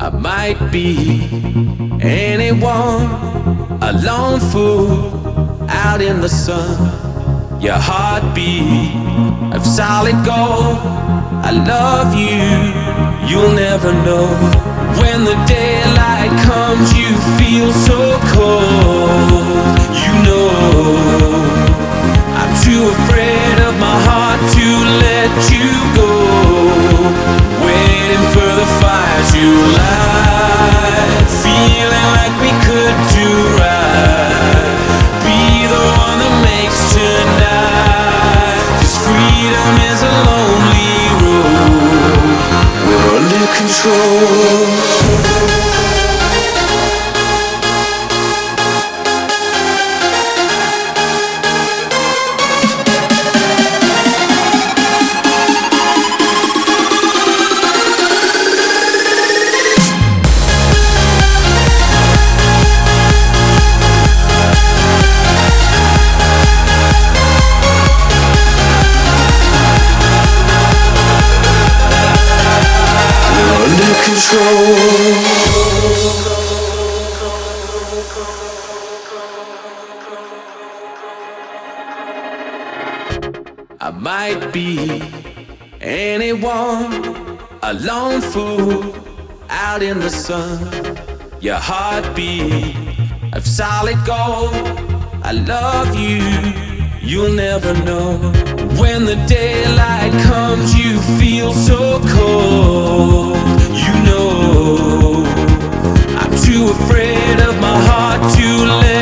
I might be anyone, a lone fool out in the sun. Your heartbeat of solid gold. I love you, you'll never know. When the daylight freedom is a lonely road. We're under control. I might be anyone, a lone fool out in the sun. Your heartbeat of solid gold. I love you, you'll never know. When the daylight comes, you feel so cold.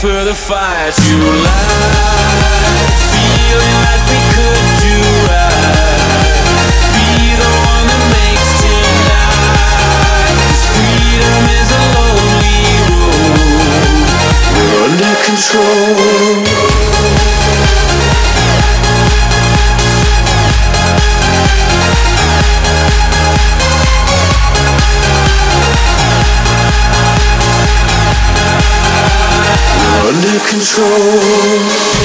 for the fight. You light Feeling like we could do right. Be the one that makes tonight Cause freedom is a lonely road We're under control. control.